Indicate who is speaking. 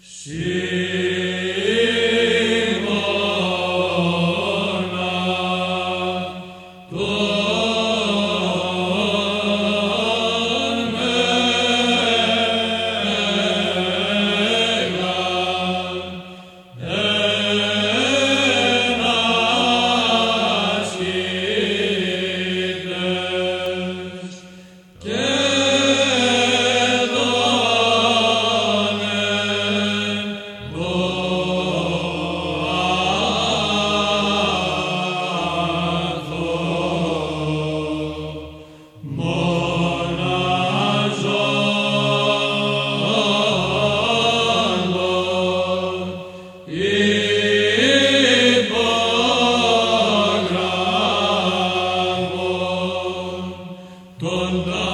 Speaker 1: She London.